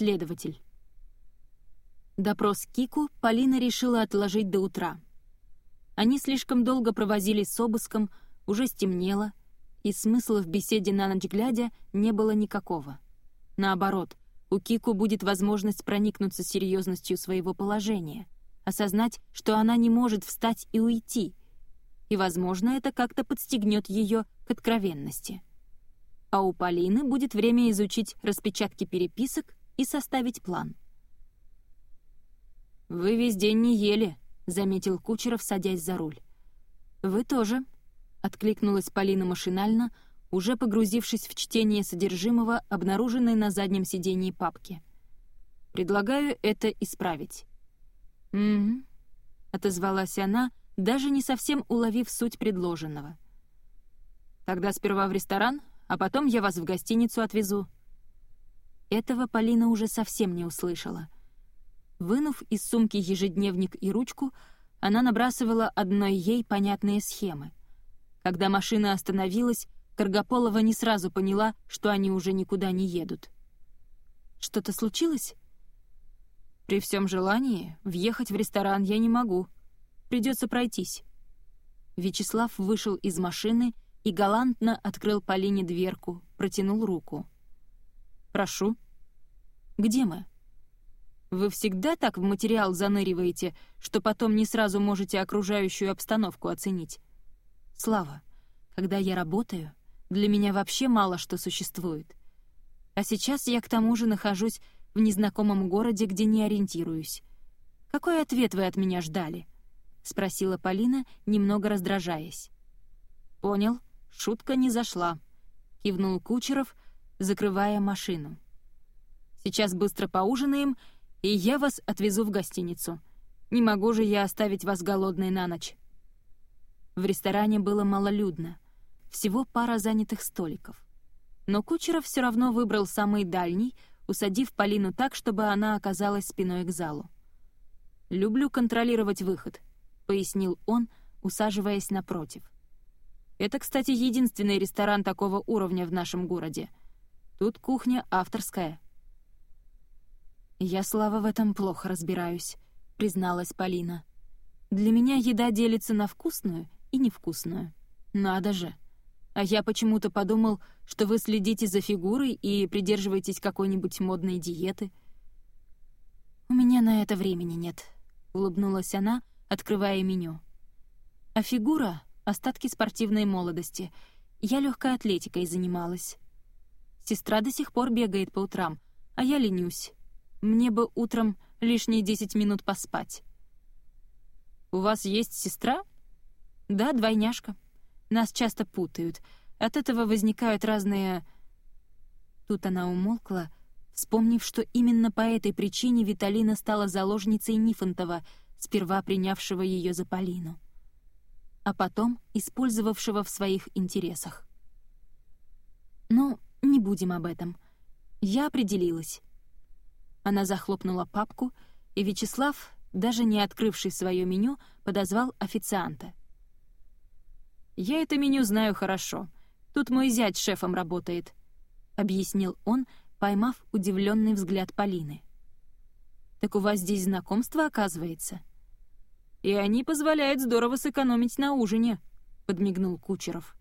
следователь. Допрос Кику Полина решила отложить до утра. Они слишком долго провозились с обыском, уже стемнело, и смысла в беседе на ночь глядя не было никакого. Наоборот, у Кику будет возможность проникнуться серьезностью своего положения, осознать, что она не может встать и уйти, и, возможно, это как-то подстегнет ее к откровенности. А у Полины будет время изучить распечатки переписок и составить план. «Вы весь день не ели», — заметил Кучеров, садясь за руль. «Вы тоже», — откликнулась Полина машинально, уже погрузившись в чтение содержимого, обнаруженной на заднем сидении папки. «Предлагаю это исправить». «Угу», — отозвалась она, даже не совсем уловив суть предложенного. «Тогда сперва в ресторан, а потом я вас в гостиницу отвезу». Этого Полина уже совсем не услышала. Вынув из сумки ежедневник и ручку, она набрасывала одной ей понятные схемы. Когда машина остановилась, Каргополова не сразу поняла, что они уже никуда не едут. «Что-то случилось?» «При всем желании въехать в ресторан я не могу. Придется пройтись». Вячеслав вышел из машины и галантно открыл Полине дверку, протянул руку. «Прошу». «Где мы?» «Вы всегда так в материал заныриваете, что потом не сразу можете окружающую обстановку оценить?» «Слава, когда я работаю, для меня вообще мало что существует. А сейчас я к тому же нахожусь в незнакомом городе, где не ориентируюсь. Какой ответ вы от меня ждали?» — спросила Полина, немного раздражаясь. «Понял, шутка не зашла», — кивнул Кучеров, закрывая машину. «Сейчас быстро поужинаем, и я вас отвезу в гостиницу. Не могу же я оставить вас голодной на ночь». В ресторане было малолюдно, всего пара занятых столиков. Но Кучеров все равно выбрал самый дальний, усадив Полину так, чтобы она оказалась спиной к залу. «Люблю контролировать выход», — пояснил он, усаживаясь напротив. Это, кстати, единственный ресторан такого уровня в нашем городе. Тут кухня авторская. «Я, Слава, в этом плохо разбираюсь», — призналась Полина. «Для меня еда делится на вкусную и невкусную. Надо же. А я почему-то подумал, что вы следите за фигурой и придерживаетесь какой-нибудь модной диеты». «У меня на это времени нет», — улыбнулась она, открывая меню. «А фигура остатки спортивной молодости. Я легкой атлетикой занималась. Сестра до сих пор бегает по утрам, а я ленюсь. Мне бы утром лишние десять минут поспать. «У вас есть сестра?» «Да, двойняшка. Нас часто путают. От этого возникают разные...» Тут она умолкла, вспомнив, что именно по этой причине Виталина стала заложницей Нифонтова, сперва принявшего ее за Полину а потом использовавшего в своих интересах. «Ну, не будем об этом. Я определилась». Она захлопнула папку, и Вячеслав, даже не открывший свое меню, подозвал официанта. «Я это меню знаю хорошо. Тут мой зять шефом работает», — объяснил он, поймав удивленный взгляд Полины. «Так у вас здесь знакомство, оказывается?» и они позволяют здорово сэкономить на ужине», — подмигнул Кучеров.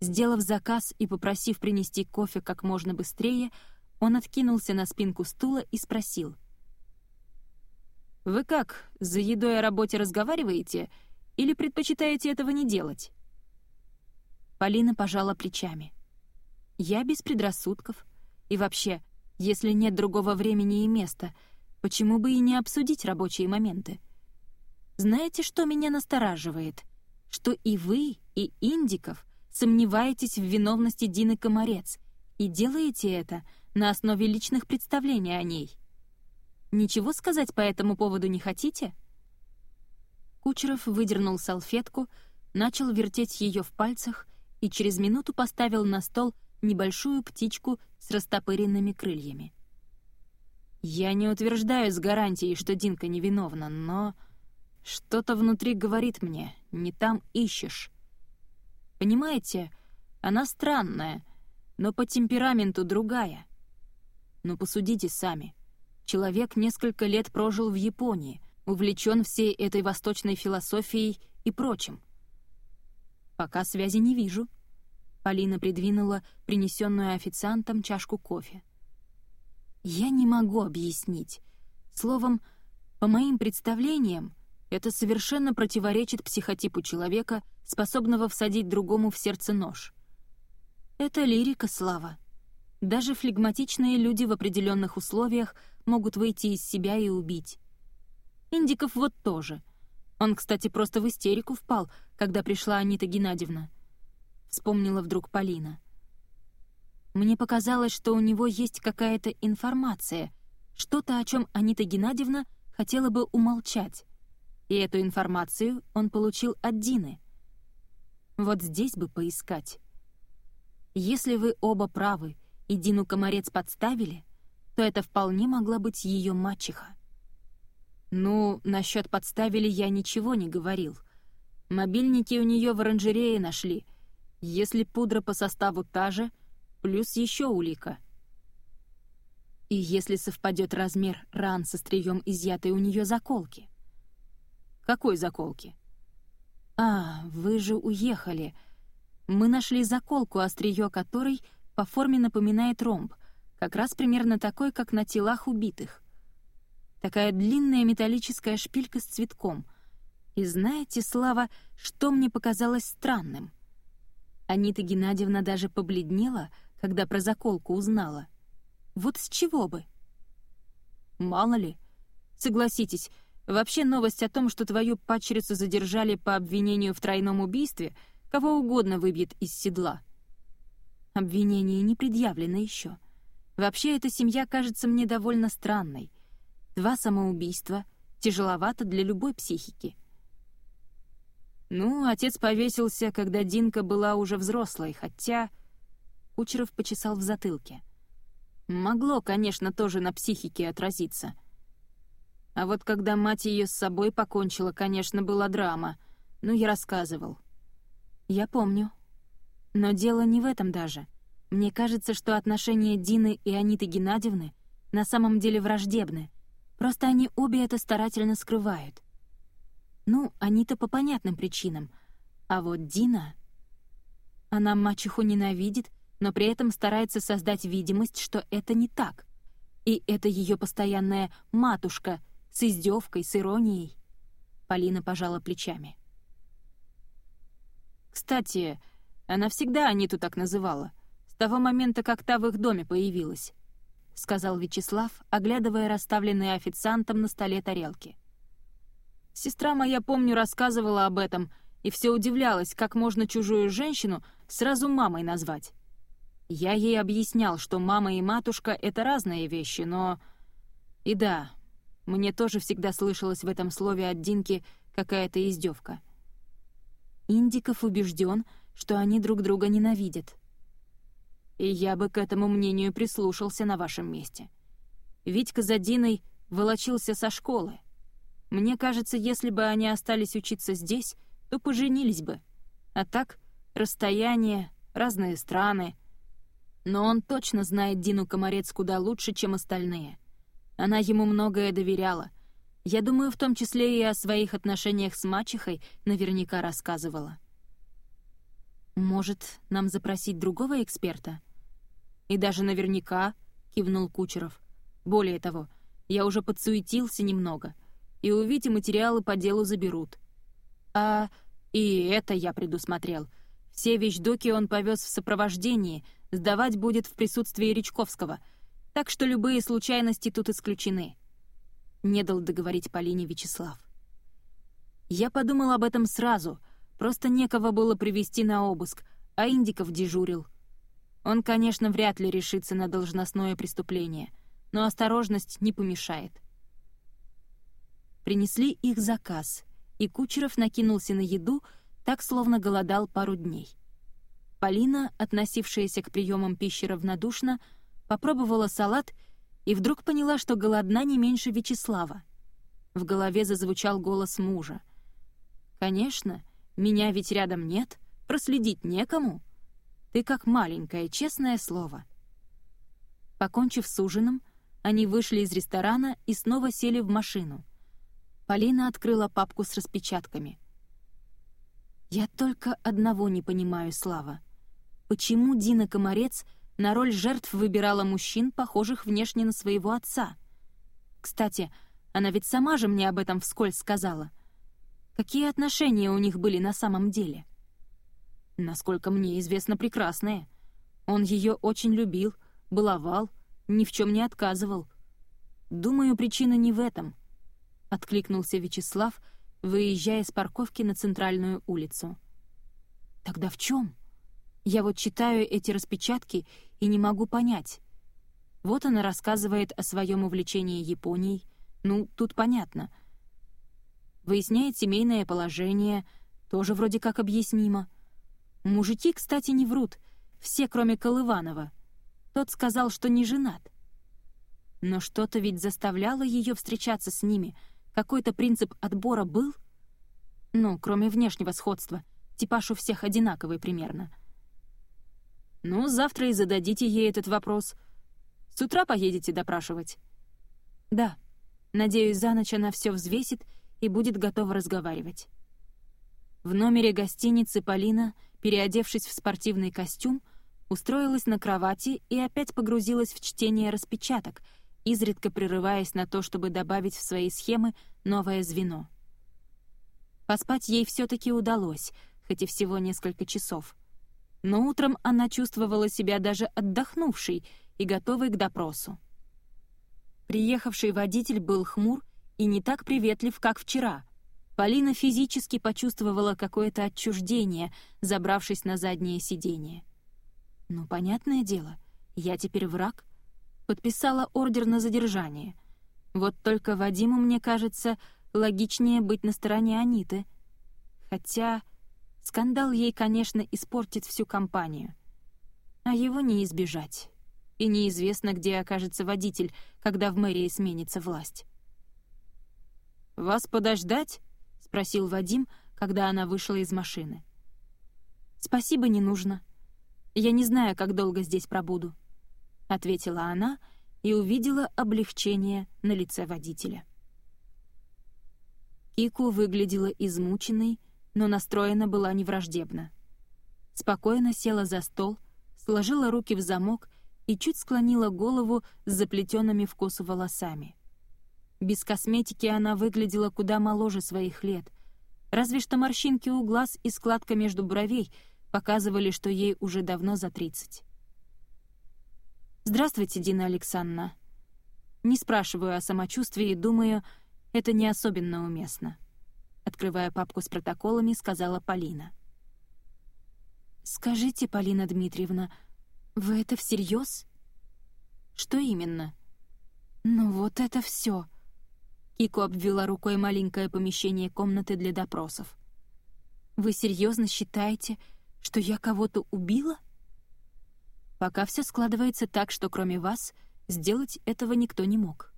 Сделав заказ и попросив принести кофе как можно быстрее, он откинулся на спинку стула и спросил. «Вы как, за едой о работе разговариваете или предпочитаете этого не делать?» Полина пожала плечами. «Я без предрассудков. И вообще, если нет другого времени и места, почему бы и не обсудить рабочие моменты?» Знаете, что меня настораживает? Что и вы, и Индиков сомневаетесь в виновности Дины Комарец и делаете это на основе личных представлений о ней. Ничего сказать по этому поводу не хотите?» Кучеров выдернул салфетку, начал вертеть ее в пальцах и через минуту поставил на стол небольшую птичку с растопыренными крыльями. «Я не утверждаю с гарантией, что Динка невиновна, но...» Что-то внутри говорит мне, не там ищешь. Понимаете, она странная, но по темпераменту другая. Но посудите сами. Человек несколько лет прожил в Японии, увлечен всей этой восточной философией и прочим. Пока связи не вижу. Полина придвинула принесенную официантом чашку кофе. Я не могу объяснить. Словом, по моим представлениям, это совершенно противоречит психотипу человека, способного всадить другому в сердце нож. Это лирика, Слава. Даже флегматичные люди в определенных условиях могут выйти из себя и убить. Индиков вот тоже. Он, кстати, просто в истерику впал, когда пришла Анита Геннадьевна. Вспомнила вдруг Полина. Мне показалось, что у него есть какая-то информация, что-то, о чем Анита Геннадьевна хотела бы умолчать. И эту информацию он получил от Дины. Вот здесь бы поискать. Если вы оба правы, и Дину Комарец подставили, то это вполне могла быть ее мачеха. Ну, насчет подставили я ничего не говорил. Мобильники у нее в оранжерее нашли. Если пудра по составу та же, плюс еще улика. И если совпадет размер ран со стрием изъятой у нее заколки. Какой заколки? А, вы же уехали. Мы нашли заколку, острие которой по форме напоминает ромб, как раз примерно такой, как на телах убитых. Такая длинная металлическая шпилька с цветком. И знаете, Слава, что мне показалось странным? Анита Геннадьевна даже побледнела, когда про заколку узнала. Вот с чего бы? Мало ли. Согласитесь, вообще новость о том, что твою падчерицу задержали по обвинению в тройном убийстве, кого угодно выбьет из седла. Обвинение не предъявлено еще. Вообще, эта семья кажется мне довольно странной. Два самоубийства тяжеловато для любой психики. Ну, отец повесился, когда Динка была уже взрослой, хотя... Кучеров почесал в затылке. Могло, конечно, тоже на психике отразиться. А вот когда мать ее с собой покончила, конечно, была драма. Ну, я рассказывал. Я помню. Но дело не в этом даже. Мне кажется, что отношения Дины и Аниты Геннадьевны на самом деле враждебны. Просто они обе это старательно скрывают. Ну, они-то по понятным причинам. А вот Дина... Она мачеху ненавидит, но при этом старается создать видимость, что это не так. И это ее постоянная «матушка» с издевкой, с иронией. Полина пожала плечами. Кстати, она всегда Аниту так называла, с того момента, как та в их доме появилась. — сказал Вячеслав, оглядывая расставленные официантом на столе тарелки. «Сестра моя, помню, рассказывала об этом и все удивлялась, как можно чужую женщину сразу мамой назвать. Я ей объяснял, что мама и матушка — это разные вещи, но... И да, мне тоже всегда слышалось в этом слове от Динки какая-то издевка. Индиков убежден, что они друг друга ненавидят и я бы к этому мнению прислушался на вашем месте. Витька за Диной волочился со школы. Мне кажется, если бы они остались учиться здесь, то поженились бы. А так, расстояние, разные страны. Но он точно знает Дину Комарец куда лучше, чем остальные. Она ему многое доверяла. Я думаю, в том числе и о своих отношениях с мачехой наверняка рассказывала. «Может, нам запросить другого эксперта?» «И даже наверняка», — кивнул Кучеров. «Более того, я уже подсуетился немного, и у Вити материалы по делу заберут. А и это я предусмотрел. Все вещдоки он повез в сопровождении, сдавать будет в присутствии Речковского, так что любые случайности тут исключены». Не дал договорить Полине Вячеслав. Я подумал об этом сразу, просто некого было привести на обыск, а Индиков дежурил — он, конечно, вряд ли решится на должностное преступление, но осторожность не помешает. Принесли их заказ, и Кучеров накинулся на еду, так словно голодал пару дней. Полина, относившаяся к приемам пищи равнодушно, попробовала салат и вдруг поняла, что голодна не меньше Вячеслава. В голове зазвучал голос мужа. «Конечно, меня ведь рядом нет, проследить некому». Ты как маленькое, честное слово». Покончив с ужином, они вышли из ресторана и снова сели в машину. Полина открыла папку с распечатками. «Я только одного не понимаю, Слава. Почему Дина Комарец на роль жертв выбирала мужчин, похожих внешне на своего отца? Кстати, она ведь сама же мне об этом вскользь сказала. Какие отношения у них были на самом деле?» «Насколько мне известно, прекрасные. Он ее очень любил, баловал, ни в чем не отказывал. Думаю, причина не в этом», — откликнулся Вячеслав, выезжая с парковки на центральную улицу. «Тогда в чем? Я вот читаю эти распечатки и не могу понять. Вот она рассказывает о своем увлечении Японией. Ну, тут понятно. Выясняет семейное положение, тоже вроде как объяснимо. Мужики, кстати, не врут, все, кроме Колыванова — тот сказал, что не женат. Но что-то ведь заставляло ее встречаться с ними. Какой-то принцип отбора был? Ну, кроме внешнего сходства. Типаж у всех одинаковый примерно. Ну, завтра и зададите ей этот вопрос. С утра поедете допрашивать? Да. Надеюсь, за ночь она все взвесит и будет готова разговаривать. В номере гостиницы Полина, переодевшись в спортивный костюм, устроилась на кровати и опять погрузилась в чтение распечаток, изредка прерываясь на то, чтобы добавить в свои схемы новое звено. Поспать ей все-таки удалось, хоть и всего несколько часов. Но утром она чувствовала себя даже отдохнувшей и готовой к допросу. Приехавший водитель был хмур и не так приветлив, как вчера. Полина физически почувствовала какое-то отчуждение, забравшись на заднее сиденье. Ну, понятное дело, я теперь враг. Подписала ордер на задержание. Вот только Вадиму, мне кажется, логичнее быть на стороне Аниты. Хотя скандал ей, конечно, испортит всю компанию. А его не избежать. И неизвестно, где окажется водитель, когда в мэрии сменится власть. «Вас подождать?» — спросил Вадим, когда она вышла из машины. «Спасибо, не нужно», «Я не знаю, как долго здесь пробуду», — ответила она и увидела облегчение на лице водителя. Кику выглядела измученной, но настроена была невраждебно. Спокойно села за стол, сложила руки в замок и чуть склонила голову с заплетенными в косу волосами. Без косметики она выглядела куда моложе своих лет, разве что морщинки у глаз и складка между бровей — показывали, что ей уже давно за тридцать. «Здравствуйте, Дина Александровна. Не спрашиваю о самочувствии, думаю, это не особенно уместно», открывая папку с протоколами, сказала Полина. «Скажите, Полина Дмитриевна, вы это всерьез?» «Что именно?» «Ну вот это все. Кико обвела рукой маленькое помещение комнаты для допросов. «Вы серьезно считаете, что я кого-то убила? Пока все складывается так, что кроме вас сделать этого никто не мог.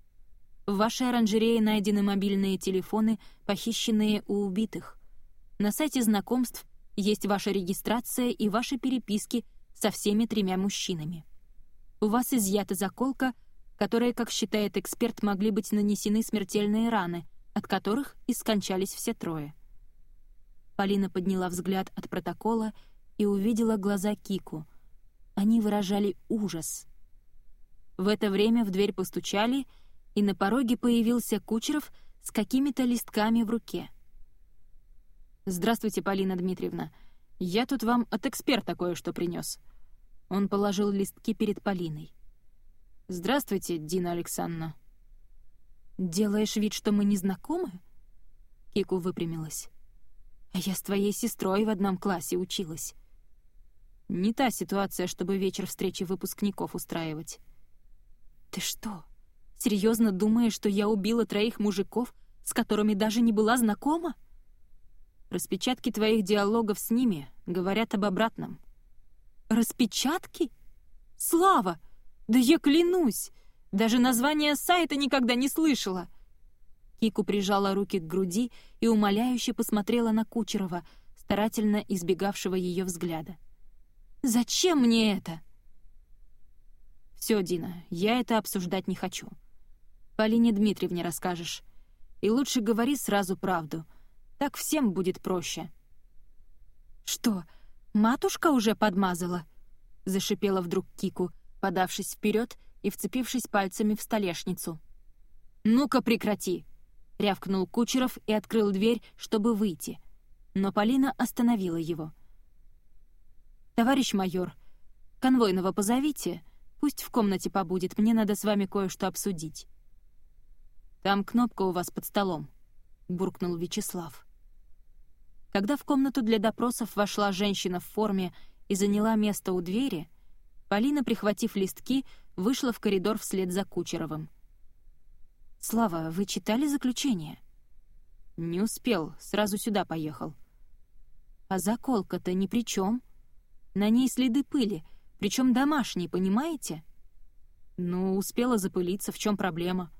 В вашей оранжерее найдены мобильные телефоны, похищенные у убитых. На сайте знакомств есть ваша регистрация и ваши переписки со всеми тремя мужчинами. У вас изъята заколка, которой, как считает эксперт, могли быть нанесены смертельные раны, от которых и скончались все трое. Полина подняла взгляд от протокола и увидела глаза Кику. Они выражали ужас. В это время в дверь постучали, и на пороге появился Кучеров с какими-то листками в руке. «Здравствуйте, Полина Дмитриевна. Я тут вам от эксперта кое-что принес. Он положил листки перед Полиной. «Здравствуйте, Дина Александровна». «Делаешь вид, что мы не знакомы?» Кику выпрямилась. «А я с твоей сестрой в одном классе училась. Не та ситуация, чтобы вечер встречи выпускников устраивать. Ты что, серьезно думаешь, что я убила троих мужиков, с которыми даже не была знакома? Распечатки твоих диалогов с ними говорят об обратном. Распечатки? Слава! Да я клянусь! Даже название сайта никогда не слышала. Кику прижала руки к груди и умоляюще посмотрела на Кучерова, старательно избегавшего ее взгляда. Зачем мне это?» Все, Дина, я это обсуждать не хочу. Полине Дмитриевне расскажешь. И лучше говори сразу правду. Так всем будет проще». «Что, матушка уже подмазала?» — зашипела вдруг Кику, подавшись вперед и вцепившись пальцами в столешницу. «Ну-ка прекрати!» — рявкнул Кучеров и открыл дверь, чтобы выйти. Но Полина остановила его. «Товарищ майор, конвойного позовите, пусть в комнате побудет, мне надо с вами кое-что обсудить». «Там кнопка у вас под столом», — буркнул Вячеслав. Когда в комнату для допросов вошла женщина в форме и заняла место у двери, Полина, прихватив листки, вышла в коридор вслед за Кучеровым. «Слава, вы читали заключение?» «Не успел, сразу сюда поехал». «А заколка-то ни при чем. На ней следы пыли, причем домашние, понимаете?» «Ну, успела запылиться, в чем проблема?»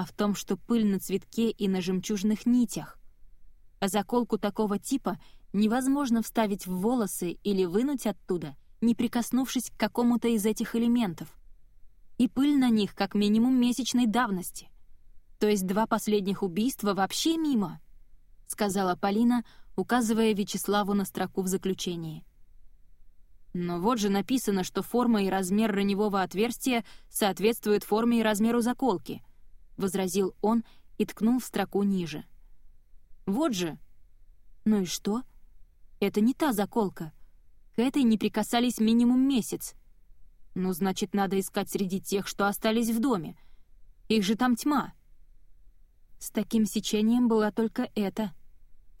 «А в том, что пыль на цветке и на жемчужных нитях а заколку такого типа невозможно вставить в волосы или вынуть оттуда, не прикоснувшись к какому-то из этих элементов. И пыль на них как минимум месячной давности. То есть два последних убийства вообще мимо, сказала Полина, указывая Вячеславу на строку в заключении. Но вот же написано, что форма и размер раневого отверстия соответствуют форме и размеру заколки, возразил он и ткнул в строку ниже. Вот же. Ну и что? Это не та заколка. К этой не прикасались минимум месяц. Ну, значит, надо искать среди тех, что остались в доме. Их же там тьма. С таким сечением была только эта.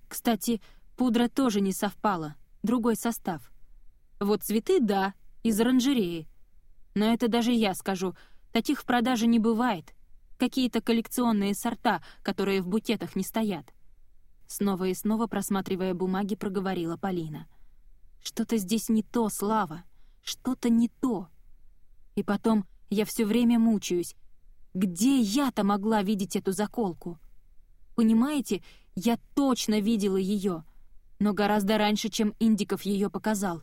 Кстати, пудра тоже не совпала, другой состав. Вот цветы — да, из оранжереи. Но это даже я скажу, таких в продаже не бывает. Какие-то коллекционные сорта, которые в букетах не стоят. Снова и снова просматривая бумаги, проговорила Полина. «Что-то здесь не то, Слава. Что-то не то. И потом я все время мучаюсь. Где я-то могла видеть эту заколку? Понимаете, я точно видела ее, но гораздо раньше, чем Индиков ее показал.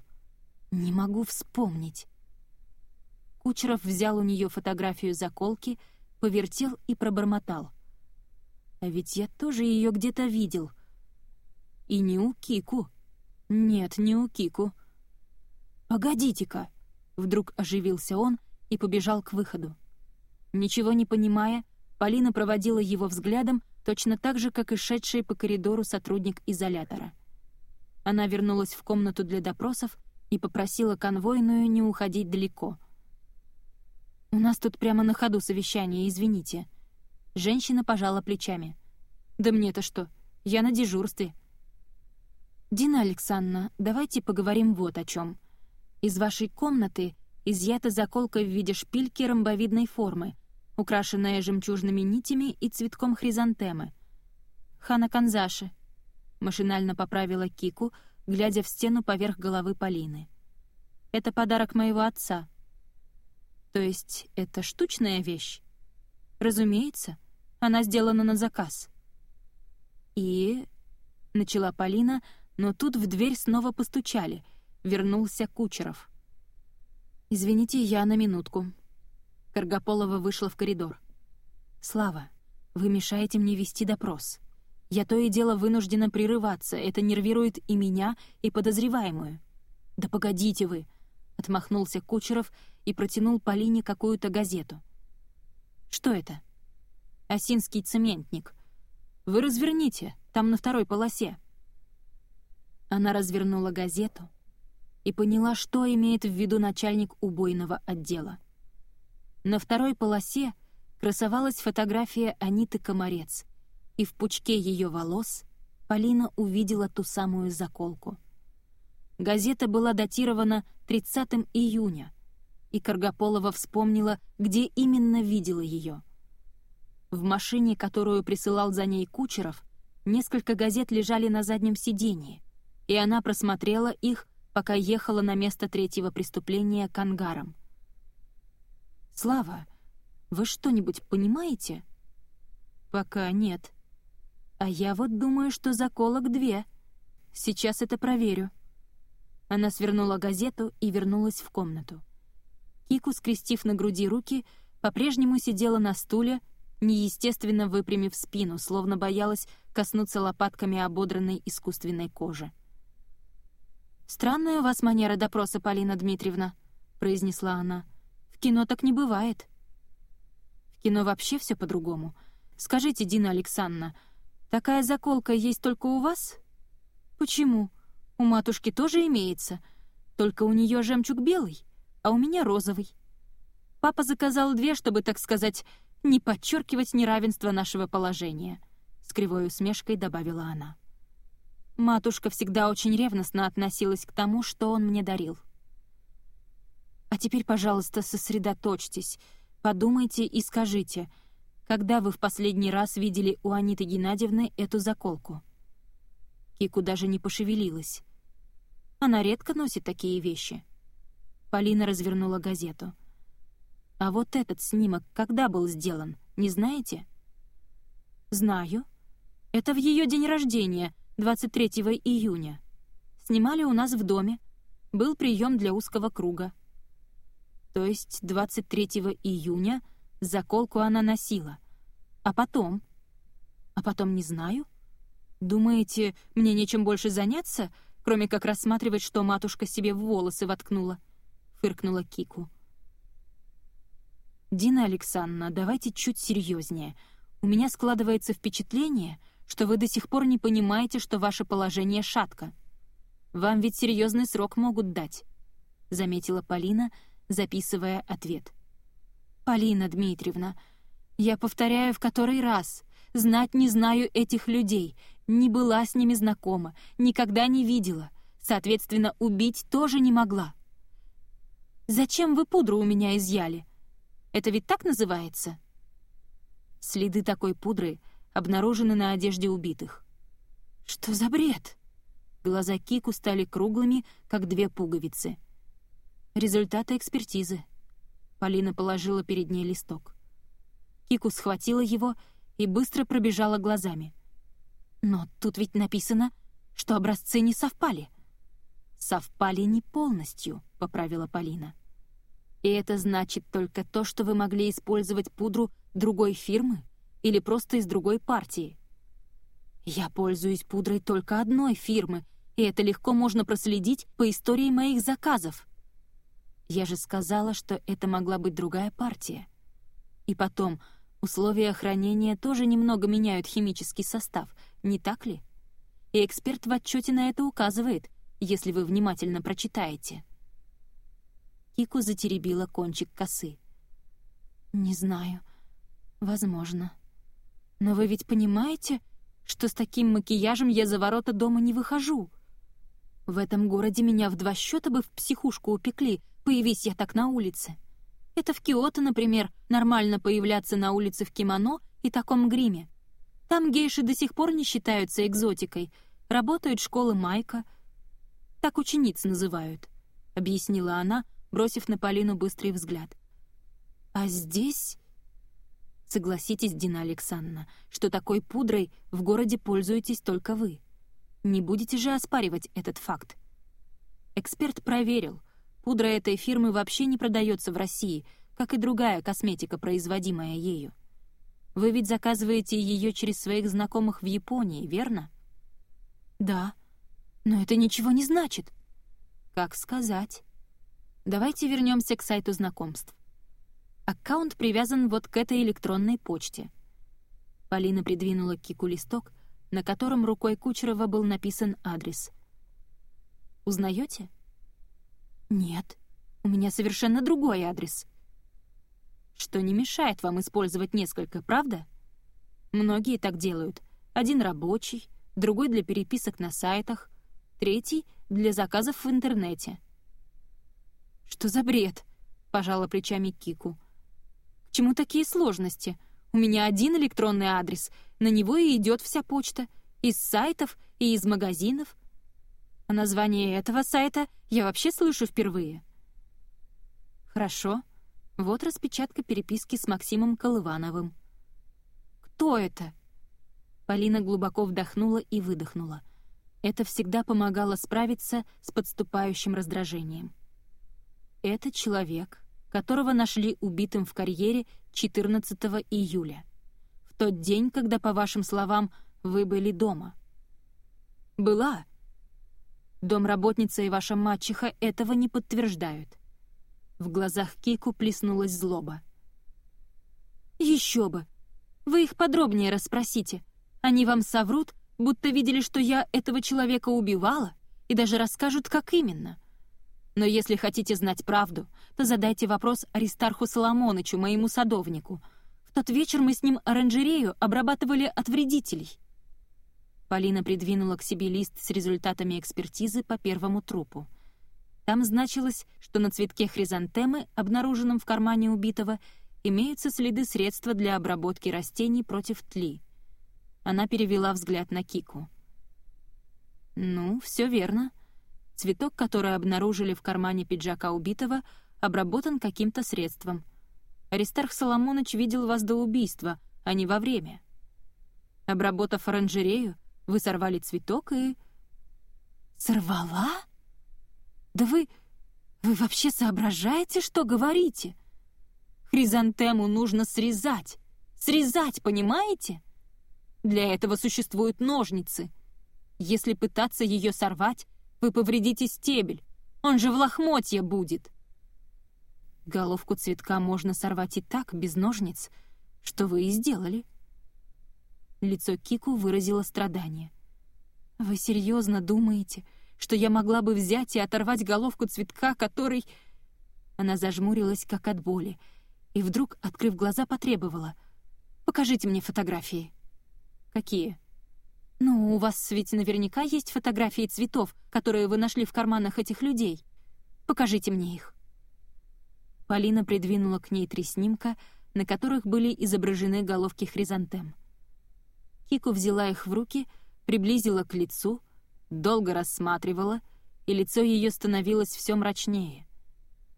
Не могу вспомнить». Кучеров взял у нее фотографию заколки, повертел и пробормотал. «А ведь я тоже ее где-то видел. И не у Кику. Нет, не у Кику. «Погодите-ка!» Вдруг оживился он и побежал к выходу. Ничего не понимая, Полина проводила его взглядом точно так же, как и шедший по коридору сотрудник изолятора. Она вернулась в комнату для допросов и попросила конвойную не уходить далеко. «У нас тут прямо на ходу совещание, извините». Женщина пожала плечами. «Да мне-то что? Я на дежурстве. «Дина Александровна, давайте поговорим вот о чем. Из вашей комнаты изъята заколка в виде шпильки ромбовидной формы, украшенная жемчужными нитями и цветком хризантемы. Хана Канзаши», — машинально поправила Кику, глядя в стену поверх головы Полины. «Это подарок моего отца». «То есть это штучная вещь?» «Разумеется, она сделана на заказ». «И...» — начала Полина, — но тут в дверь снова постучали. Вернулся Кучеров. «Извините, я на минутку». Каргополова вышла в коридор. «Слава, вы мешаете мне вести допрос. Я то и дело вынуждена прерываться, это нервирует и меня, и подозреваемую». «Да погодите вы!» — отмахнулся Кучеров и протянул Полине какую-то газету. «Что это?» «Осинский цементник. Вы разверните, там на второй полосе». Она развернула газету и поняла, что имеет в виду начальник убойного отдела. На второй полосе красовалась фотография Аниты Комарец, и в пучке ее волос Полина увидела ту самую заколку. Газета была датирована 30 июня, и Каргополова вспомнила, где именно видела ее. В машине, которую присылал за ней Кучеров, несколько газет лежали на заднем сиденье, и она просмотрела их, пока ехала на место третьего преступления к ангарам. «Слава, вы что-нибудь понимаете?» «Пока нет. А я вот думаю, что заколок две. Сейчас это проверю». Она свернула газету и вернулась в комнату. Кику, скрестив на груди руки, по-прежнему сидела на стуле, неестественно выпрямив спину, словно боялась коснуться лопатками ободранной искусственной кожи. «Странная у вас манера допроса, Полина Дмитриевна», — произнесла она. «В кино так не бывает». «В кино вообще все по-другому. Скажите, Дина Александровна, такая заколка есть только у вас?» «Почему? У матушки тоже имеется, только у нее жемчуг белый, а у меня розовый. Папа заказал две, чтобы, так сказать, не подчеркивать неравенство нашего положения», — с кривой усмешкой добавила она. Матушка всегда очень ревностно относилась к тому, что он мне дарил. А теперь, пожалуйста, сосредоточьтесь, подумайте и скажите, когда вы в последний раз видели у Аниты Геннадьевны эту заколку? Кику даже не пошевелилась. Она редко носит такие вещи. Полина развернула газету — а вот этот снимок когда был сделан, не знаете? Знаю. Это в ее день рождения, 23 июня. Снимали у нас в доме. Был прием для узкого круга. То есть 23 июня заколку она носила. А потом? А потом не знаю. Думаете, мне нечем больше заняться, кроме как рассматривать, что матушка себе в волосы воткнула? Фыркнула Кику. «Дина Александровна, давайте чуть серьезнее. У меня складывается впечатление, что вы до сих пор не понимаете, что ваше положение шатко. Вам ведь серьезный срок могут дать», — заметила Полина, записывая ответ. «Полина Дмитриевна, я повторяю в который раз, знать не знаю этих людей, не была с ними знакома, никогда не видела, соответственно, убить тоже не могла. Зачем вы пудру у меня изъяли?» Это ведь так называется?» Следы такой пудры обнаружены на одежде убитых. «Что за бред?» Глаза Кику стали круглыми, как две пуговицы. «Результаты экспертизы». Полина положила перед ней листок. Кику схватила его и быстро пробежала глазами. «Но тут ведь написано, что образцы не совпали». «Совпали не полностью», — поправила Полина. И это значит только то, что вы могли использовать пудру другой фирмы или просто из другой партии. Я пользуюсь пудрой только одной фирмы, и это легко можно проследить по истории моих заказов. Я же сказала, что это могла быть другая партия. И потом, условия хранения тоже немного меняют химический состав, не так ли? И эксперт в отчете на это указывает, если вы внимательно прочитаете. Кику затеребила кончик косы. «Не знаю. Возможно. Но вы ведь понимаете, что с таким макияжем я за ворота дома не выхожу? В этом городе меня в два счета бы в психушку упекли, появись я так на улице. Это в Киото, например, нормально появляться на улице в кимоно и таком гриме. Там гейши до сих пор не считаются экзотикой, работают школы Майка. Так учениц называют», — объяснила она, — бросив на Полину быстрый взгляд. «А здесь...» Согласитесь, Дина Александровна, что такой пудрой в городе пользуетесь только вы. Не будете же оспаривать этот факт. Эксперт проверил. Пудра этой фирмы вообще не продается в России, как и другая косметика, производимая ею. Вы ведь заказываете ее через своих знакомых в Японии, верно? Да. Но это ничего не значит. Как сказать? Давайте вернемся к сайту знакомств. Аккаунт привязан вот к этой электронной почте. Полина придвинула к Кику листок, на котором рукой Кучерова был написан адрес. «Узнаете?» «Нет, у меня совершенно другой адрес». «Что не мешает вам использовать несколько, правда?» «Многие так делают. Один рабочий, другой для переписок на сайтах, третий — для заказов в интернете». «Что за бред?» — пожала плечами Кику. «К чему такие сложности? У меня один электронный адрес, на него и идет вся почта, из сайтов и из магазинов. А название этого сайта я вообще слышу впервые». «Хорошо. Вот распечатка переписки с Максимом Колывановым». «Кто это?» Полина глубоко вдохнула и выдохнула. Это всегда помогало справиться с подступающим раздражением. Это человек, которого нашли убитым в карьере 14 июля. В тот день, когда, по вашим словам, вы были дома. Была. Домработница и ваша мачеха этого не подтверждают. В глазах Кику плеснулась злоба. «Еще бы! Вы их подробнее расспросите. Они вам соврут, будто видели, что я этого человека убивала, и даже расскажут, как именно. Но если хотите знать правду, то задайте вопрос Аристарху Соломонычу, моему садовнику. В тот вечер мы с ним оранжерею обрабатывали от вредителей». Полина придвинула к себе лист с результатами экспертизы по первому трупу. Там значилось, что на цветке хризантемы, обнаруженном в кармане убитого, имеются следы средства для обработки растений против тли. Она перевела взгляд на Кику. «Ну, все верно. Цветок, который обнаружили в кармане пиджака убитого, обработан каким-то средством. Аристарх Соломонович видел вас до убийства, а не во время. Обработав оранжерею, вы сорвали цветок и...» «Сорвала?» «Да вы... вы вообще соображаете, что говорите? Хризантему нужно срезать. Срезать, понимаете? Для этого существуют ножницы. Если пытаться ее сорвать, вы повредите стебель. Он же в лохмотье будет». Головку цветка можно сорвать и так, без ножниц, что вы и сделали. Лицо Кику выразило страдание. «Вы серьезно думаете, что я могла бы взять и оторвать головку цветка, который...» Она зажмурилась, как от боли, и вдруг, открыв глаза, потребовала. «Покажите мне фотографии». «Какие?» «Ну, у вас ведь наверняка есть фотографии цветов, которые вы нашли в карманах этих людей. Покажите мне их». Полина придвинула к ней три снимка, на которых были изображены головки хризантем. Кику взяла их в руки, приблизила к лицу, долго рассматривала, и лицо ее становилось все мрачнее.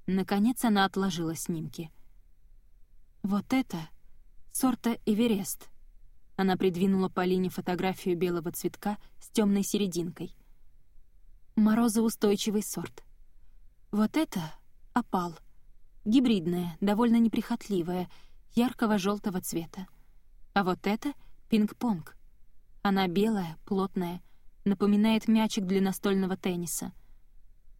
Наконец она отложила снимки. «Вот это сорта Эверест». Она придвинула Полине фотографию белого цветка с темной серединкой. «Морозоустойчивый сорт. Вот это — опал. Гибридная, довольно неприхотливая, яркого желтого цвета. А вот это — пинг-понг. Она белая, плотная, напоминает мячик для настольного тенниса.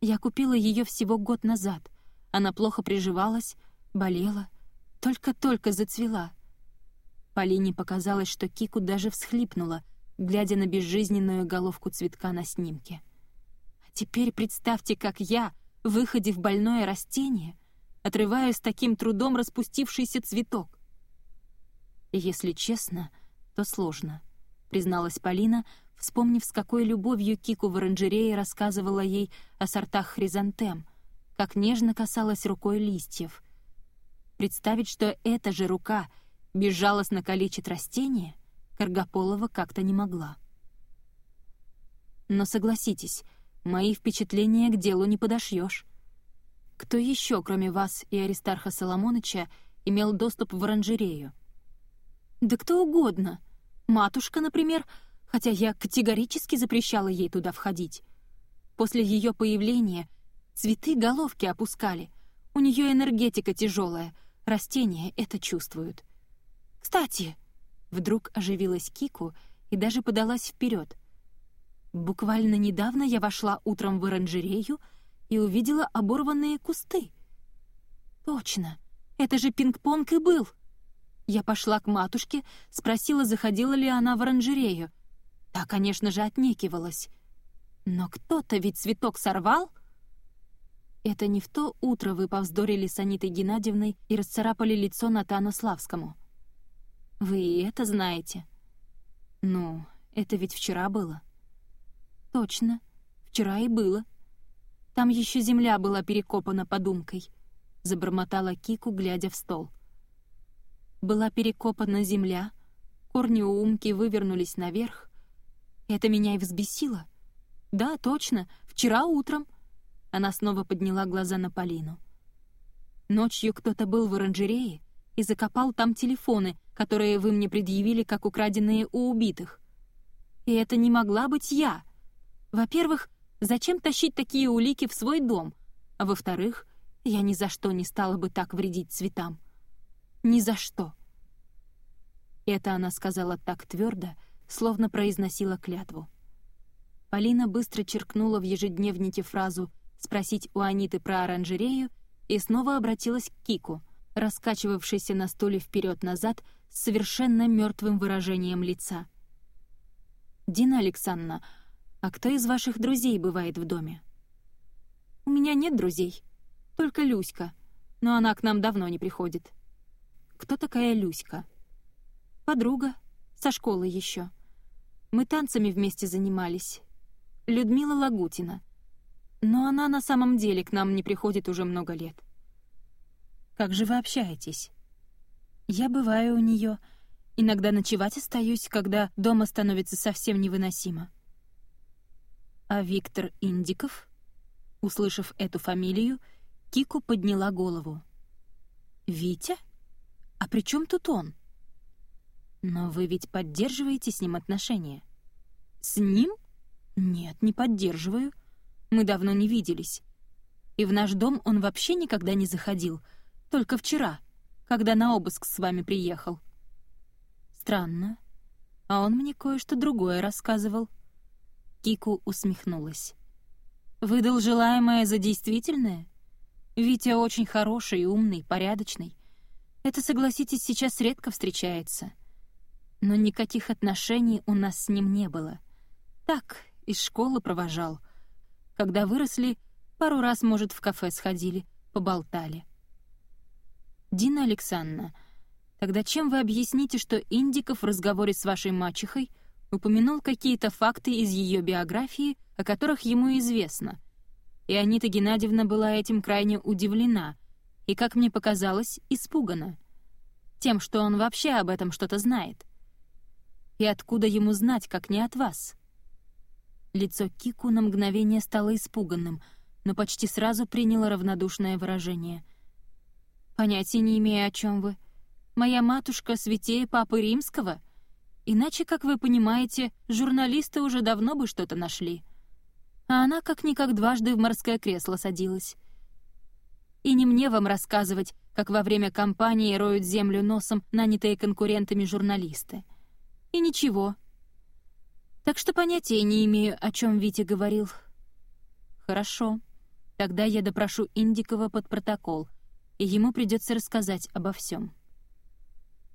Я купила ее всего год назад. Она плохо приживалась, болела, только-только зацвела. Полине показалось, что Кику даже всхлипнула, глядя на безжизненную головку цветка на снимке. А теперь представьте, как я, выходив больное растение, отрываю с таким трудом распустившийся цветок. Если честно, то сложно, призналась Полина, вспомнив, с какой любовью Кику в оранжерее рассказывала ей о сортах хризантем, как нежно касалась рукой листьев. Представить, что эта же рука безжалостно калечит растение, Каргополова как-то не могла. Но согласитесь, мои впечатления к делу не подошьешь. Кто еще, кроме вас и Аристарха Соломоныча, имел доступ в оранжерею? Да кто угодно. Матушка, например, хотя я категорически запрещала ей туда входить. После ее появления цветы головки опускали. У нее энергетика тяжелая, растения это чувствуют. «Кстати!» — вдруг оживилась Кику и даже подалась вперед. «Буквально недавно я вошла утром в оранжерею и увидела оборванные кусты. Точно, это же пинг-понг и был!» Я пошла к матушке, спросила, заходила ли она в оранжерею, Та, конечно же, отнекивалась. Но кто-то ведь цветок сорвал? Это не в то утро вы повздорили с Анитой Геннадьевной и расцарапали лицо Натану Славскому. Вы и это знаете. Ну, это ведь вчера было. Точно, вчера и было. Там еще земля была перекопана подумкой, забормотала Кику, глядя в стол. Была перекопана земля, корни у умки вывернулись наверх, это меня и взбесило. Да, точно, вчера утром. Она снова подняла глаза на Полину. Ночью кто-то был в оранжерее и закопал там телефоны, которые вы мне предъявили как украденные у убитых. И это не могла быть я. Во-первых, зачем тащить такие улики в свой дом? А во-вторых, Я ни за что не стала бы так вредить цветам. Ни за что. Это она сказала так твердо, словно произносила клятву. Полина быстро черкнула в ежедневнике фразу «спросить у Аниты про оранжерею» и снова обратилась к Кику, раскачивавшейся на стуле вперед-назад с совершенно мертвым выражением лица. «Дина Александровна, а кто из ваших друзей бывает в доме?» «У меня нет друзей, только Люська, но она к нам давно не приходит». «Кто такая Люська?» «Подруга, со школы еще. Мы танцами вместе занимались. Людмила Лагутина. Но она на самом деле к нам не приходит уже много лет». «Как же вы общаетесь?» «Я бываю у нее. Иногда ночевать остаюсь, когда дома становится совсем невыносимо». «А Виктор Индиков?» Услышав эту фамилию, Кику подняла голову. «Витя?» «А при чем тут он?» «Но вы ведь поддерживаете с ним отношения?» «С ним? Нет, не поддерживаю. Мы давно не виделись. И в наш дом он вообще никогда не заходил, только вчера, когда на обыск с вами приехал». «Странно. А он мне кое-что другое рассказывал». Кику усмехнулась. «Выдал желаемое за действительное? Витя очень хороший, умный, порядочный. Это, согласитесь, сейчас редко встречается. Но никаких отношений у нас с ним не было. Так, из школы провожал. Когда выросли, пару раз, может, в кафе сходили, поболтали. «Дина Александровна, тогда чем вы объясните, что Индиков в разговоре с вашей мачехой упомянул какие-то факты из ее биографии, о которых ему известно?» И Анита Геннадьевна была этим крайне удивлена — и, как мне показалось, испугана. Тем, что он вообще об этом что-то знает. И откуда ему знать, как не от вас? Лицо Кику на мгновение стало испуганным, но почти сразу приняло равнодушное выражение. «Понятия не имею, о чем вы. Моя матушка святее Папы Римского. Иначе, как вы понимаете, журналисты уже давно бы что-то нашли. А она как-никак дважды в морское кресло садилась. И не мне вам рассказывать, как во время кампании роют землю носом нанятые конкурентами журналисты. И ничего. Так что понятия не имею, о чем Витя говорил. Хорошо. Тогда я допрошу Индикова под протокол, и ему придется рассказать обо всем.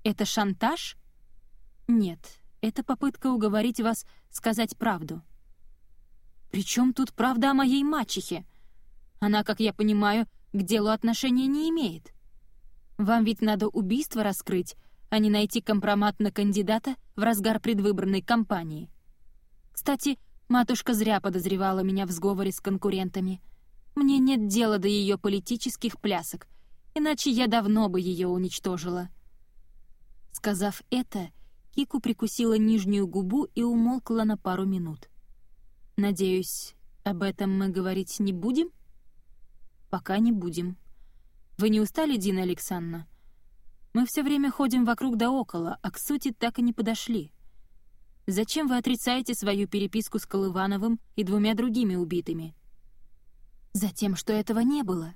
Это шантаж? Нет, это попытка уговорить вас сказать правду. Причем тут правда о моей мачехе? Она, как я понимаю, к делу отношения не имеет. Вам ведь надо убийство раскрыть, а не найти компромат на кандидата в разгар предвыборной кампании. Кстати, матушка зря подозревала меня в сговоре с конкурентами. Мне нет дела до ее политических плясок, иначе я давно бы ее уничтожила. Сказав это, Кику прикусила нижнюю губу и умолкла на пару минут. «Надеюсь, об этом мы говорить не будем?» «Пока не будем. Вы не устали, Дина Александровна? Мы все время ходим вокруг да около, а к сути так и не подошли. Зачем вы отрицаете свою переписку с Колывановым и двумя другими убитыми?» «Затем, что этого не было.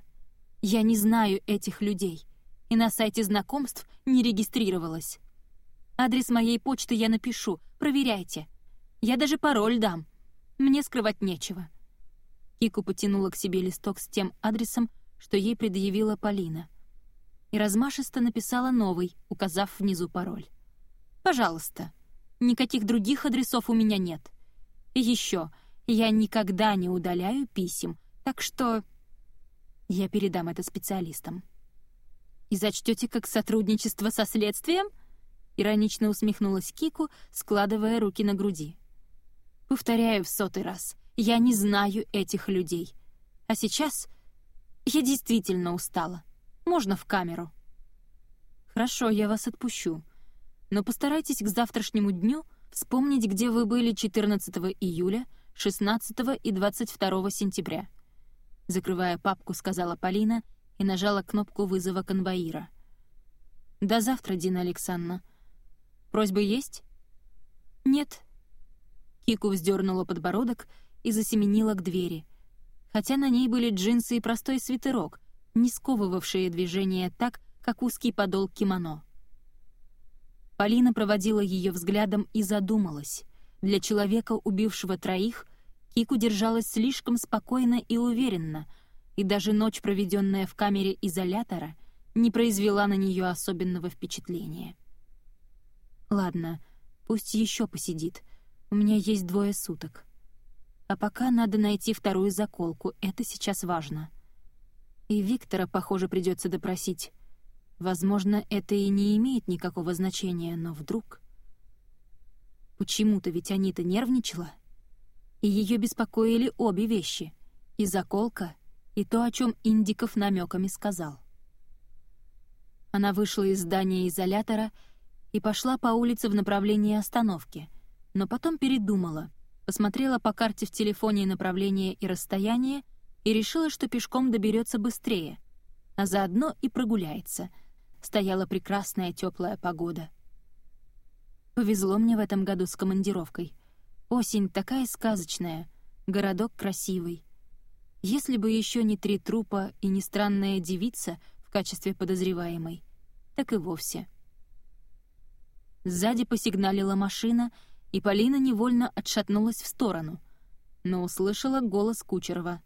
Я не знаю этих людей, и на сайте знакомств не регистрировалась. Адрес моей почты я напишу, проверяйте. Я даже пароль дам. Мне скрывать нечего». Кику потянула к себе листок с тем адресом, что ей предъявила Полина. И размашисто написала новый, указав внизу пароль. «Пожалуйста, никаких других адресов у меня нет. И еще, я никогда не удаляю писем, так что...» Я передам это специалистам. «И зачтете как сотрудничество со следствием?» Иронично усмехнулась Кику, складывая руки на груди. «Повторяю в сотый раз. Я не знаю этих людей. А сейчас я действительно устала. Можно в камеру?» «Хорошо, я вас отпущу. Но постарайтесь к завтрашнему дню вспомнить, где вы были 14 июля, 16 и 22 сентября». Закрывая папку, сказала Полина и нажала кнопку вызова конвоира. «До завтра, Дина Александровна. Просьбы есть?» «Нет». Кику вздернула подбородок и засеменила к двери, хотя на ней были джинсы и простой свитерок, не сковывавшие движение так, как узкий подол кимоно. Полина проводила ее взглядом и задумалась. Для человека, убившего троих, Кику держалась слишком спокойно и уверенно, и даже ночь, проведенная в камере изолятора, не произвела на нее особенного впечатления. «Ладно, пусть еще посидит. У меня есть двое суток. А пока надо найти вторую заколку, это сейчас важно. И Виктора, похоже, придется допросить. Возможно, это и не имеет никакого значения, но вдруг... Почему-то ведь Анита нервничала, и ее беспокоили обе вещи — и заколка, и то, о чем Индиков намеками сказал. Она вышла из здания изолятора и пошла по улице в направлении остановки, но потом передумала — посмотрела по карте в телефоне направление и расстояние и решила, что пешком доберется быстрее, а заодно и прогуляется. Стояла прекрасная теплая погода. Повезло мне в этом году с командировкой. Осень такая сказочная, городок красивый. Если бы еще не три трупа и не странная девица в качестве подозреваемой, так и вовсе. Сзади посигналила машина — и Полина невольно отшатнулась в сторону, но услышала голос Кучерова.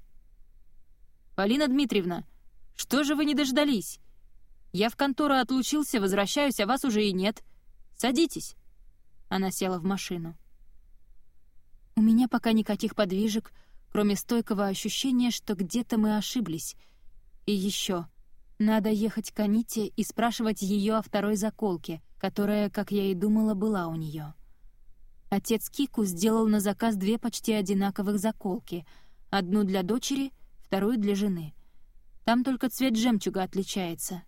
«Полина Дмитриевна, что же вы не дождались? Я в контору отлучился, возвращаюсь, а вас уже и нет. Садитесь». Она села в машину. «У меня пока никаких подвижек, кроме стойкого ощущения, что где-то мы ошиблись. И еще, надо ехать к Аните и спрашивать ее о второй заколке, которая, как я и думала, была у нее. Отец Кику сделал на заказ две почти одинаковых заколки. Одну для дочери, вторую для жены. Там только цвет жемчуга отличается.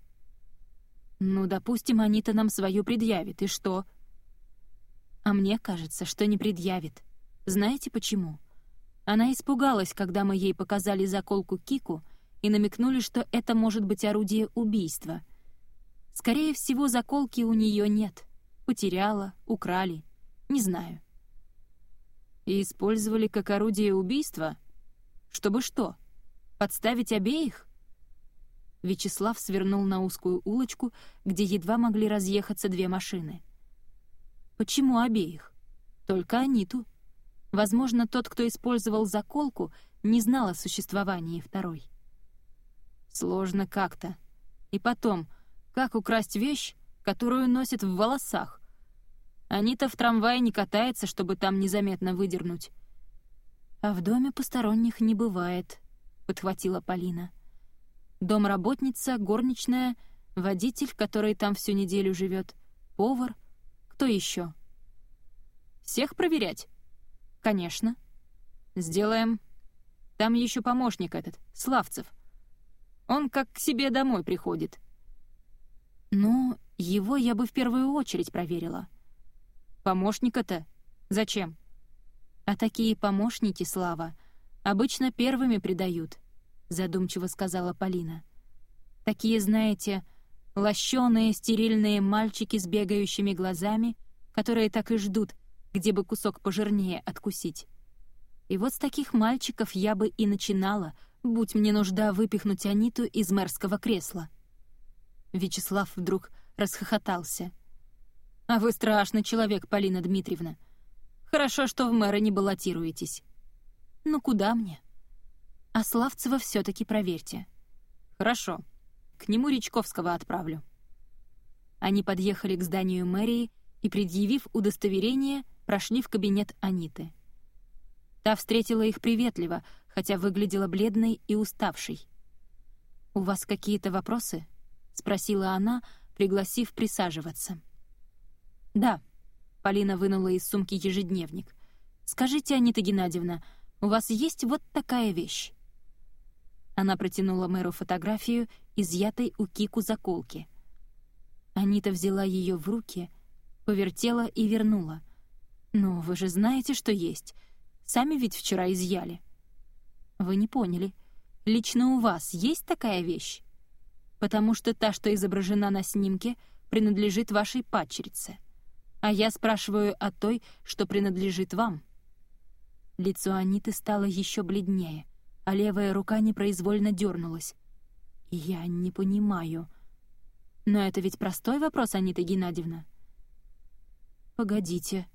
Ну, допустим, Анита нам свою предъявит, и что? А мне кажется, что не предъявит. Знаете почему? Она испугалась, когда мы ей показали заколку Кику и намекнули, что это может быть орудие убийства. Скорее всего, заколки у нее нет. Потеряла, украли. Не знаю. И использовали как орудие убийства? Чтобы что? Подставить обеих? Вячеслав свернул на узкую улочку, где едва могли разъехаться две машины. Почему обеих? Только Аниту. Возможно, тот, кто использовал заколку, не знал о существовании второй. Сложно как-то. И потом, как украсть вещь, которую носят в волосах? Анита в трамвае не катается, чтобы там незаметно выдернуть. «А в доме посторонних не бывает», — подхватила Полина. «Домработница, горничная, водитель, который там всю неделю живет, повар. Кто еще?» «Всех проверять?» «Конечно». «Сделаем. Там еще помощник этот, Славцев. Он как к себе домой приходит». «Ну, его я бы в первую очередь проверила», Помощника-то? Зачем? А такие помощники, Слава, обычно первыми предают, задумчиво сказала Полина. Такие, знаете, лощеные, стерильные мальчики с бегающими глазами, которые так и ждут, где бы кусок пожирнее откусить. И вот с таких мальчиков я бы и начинала, будь мне нужда выпихнуть Аниту из мэрского кресла. Вячеслав вдруг расхохотался — а вы страшный человек, Полина Дмитриевна. Хорошо, что в мэры не баллотируетесь. Ну куда мне? А Славцева все-таки проверьте. Хорошо. К нему Речковского отправлю. Они подъехали к зданию мэрии и, предъявив удостоверение, прошли в кабинет Аниты. Та встретила их приветливо, хотя выглядела бледной и уставшей. «У вас какие-то вопросы?» — спросила она, пригласив присаживаться. «Да», — Полина вынула из сумки ежедневник. «Скажите, Анита Геннадьевна, у вас есть вот такая вещь?» Она протянула мэру фотографию, изъятой у Кику заколки. Анита взяла ее в руки, повертела и вернула. «Ну, вы же знаете, что есть. Сами ведь вчера изъяли». «Вы не поняли. Лично у вас есть такая вещь?» «Потому что та, что изображена на снимке, принадлежит вашей падчерице» а я спрашиваю о той, что принадлежит вам». Лицо Аниты стало еще бледнее, а левая рука непроизвольно дернулась. Я не понимаю. Но это ведь простой вопрос, Анита Геннадьевна. Погодите.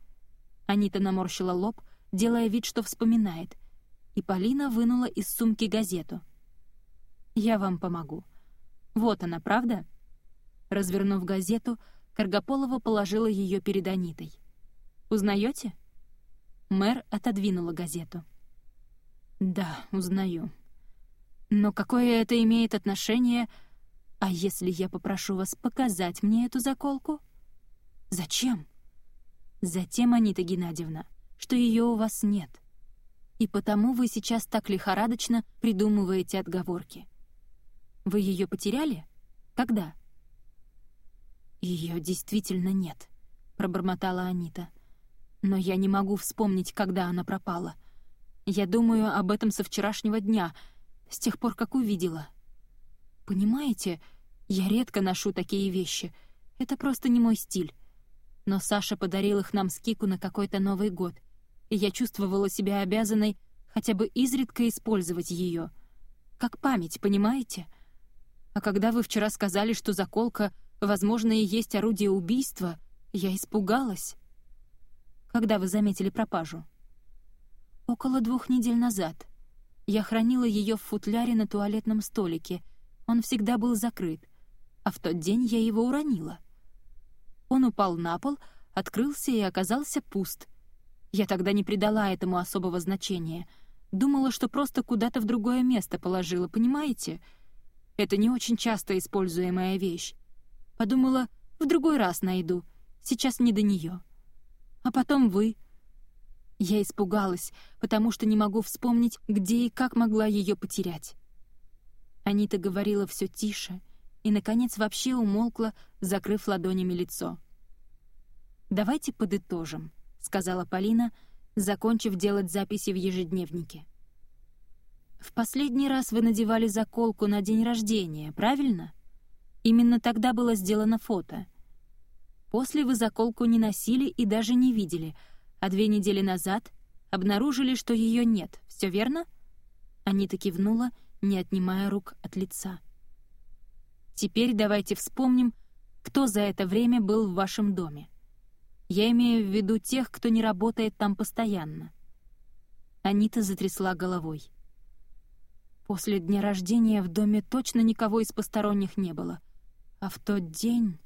Анита наморщила лоб, делая вид, что вспоминает. И Полина вынула из сумки газету. «Я вам помогу. Вот она, правда?» Развернув газету, Каргополова положила ее перед Анитой. «Узнаете?» Мэр отодвинула газету. «Да, узнаю. Но какое это имеет отношение... А если я попрошу вас показать мне эту заколку?» «Зачем?» «Затем, Анита Геннадьевна, что ее у вас нет. И потому вы сейчас так лихорадочно придумываете отговорки. Вы ее потеряли? Когда?» Ее действительно нет», — пробормотала Анита. «Но я не могу вспомнить, когда она пропала. Я думаю об этом со вчерашнего дня, с тех пор, как увидела. Понимаете, я редко ношу такие вещи. Это просто не мой стиль. Но Саша подарил их нам с Кику на какой-то Новый год, и я чувствовала себя обязанной хотя бы изредка использовать ее. Как память, понимаете? А когда вы вчера сказали, что заколка Возможно, и есть орудие убийства. Я испугалась. Когда вы заметили пропажу? Около двух недель назад. Я хранила ее в футляре на туалетном столике. Он всегда был закрыт. А в тот день я его уронила. Он упал на пол, открылся и оказался пуст. Я тогда не придала этому особого значения. Думала, что просто куда-то в другое место положила, понимаете? Это не очень часто используемая вещь. Подумала, в другой раз найду. Сейчас не до нее. А потом вы. Я испугалась, потому что не могу вспомнить, где и как могла ее потерять. Анита говорила все тише и, наконец, вообще умолкла, закрыв ладонями лицо. «Давайте подытожим», — сказала Полина, закончив делать записи в ежедневнике. «В последний раз вы надевали заколку на день рождения, правильно?» Именно тогда было сделано фото. После вы заколку не носили и даже не видели, а две недели назад обнаружили, что ее нет. Все верно? Анита кивнула, не отнимая рук от лица. Теперь давайте вспомним, кто за это время был в вашем доме. Я имею в виду тех, кто не работает там постоянно. Анита затрясла головой. После дня рождения в доме точно никого из посторонних не было — а в тот день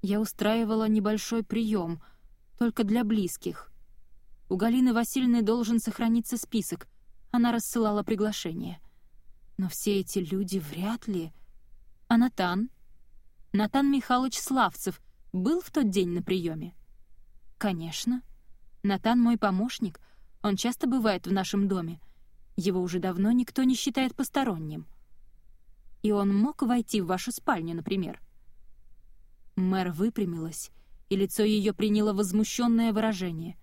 я устраивала небольшой прием, только для близких. У Галины Васильевны должен сохраниться список, она рассылала приглашение. Но все эти люди вряд ли... А Натан? Натан Михайлович Славцев был в тот день на приеме? Конечно. Натан мой помощник, он часто бывает в нашем доме. Его уже давно никто не считает посторонним и он мог войти в вашу спальню, например?» Мэр выпрямилась, и лицо ее приняло возмущенное выражение.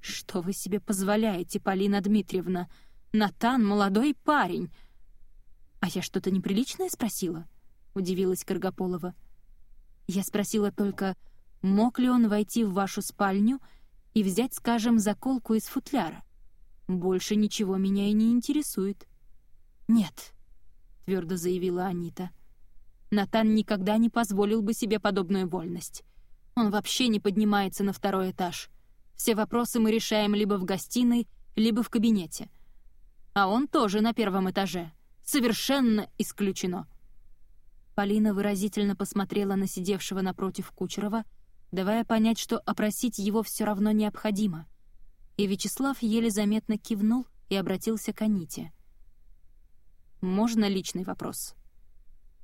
«Что вы себе позволяете, Полина Дмитриевна? Натан — молодой парень!» «А я что-то неприличное спросила?» — удивилась Каргополова. «Я спросила только, мог ли он войти в вашу спальню и взять, скажем, заколку из футляра? Больше ничего меня и не интересует». «Нет», твердо заявила Анита. Натан никогда не позволил бы себе подобную вольность. Он вообще не поднимается на второй этаж. Все вопросы мы решаем либо в гостиной, либо в кабинете. А он тоже на первом этаже. Совершенно исключено. Полина выразительно посмотрела на сидевшего напротив Кучерова, давая понять, что опросить его все равно необходимо. И Вячеслав еле заметно кивнул и обратился к Аните. Можно личный вопрос?»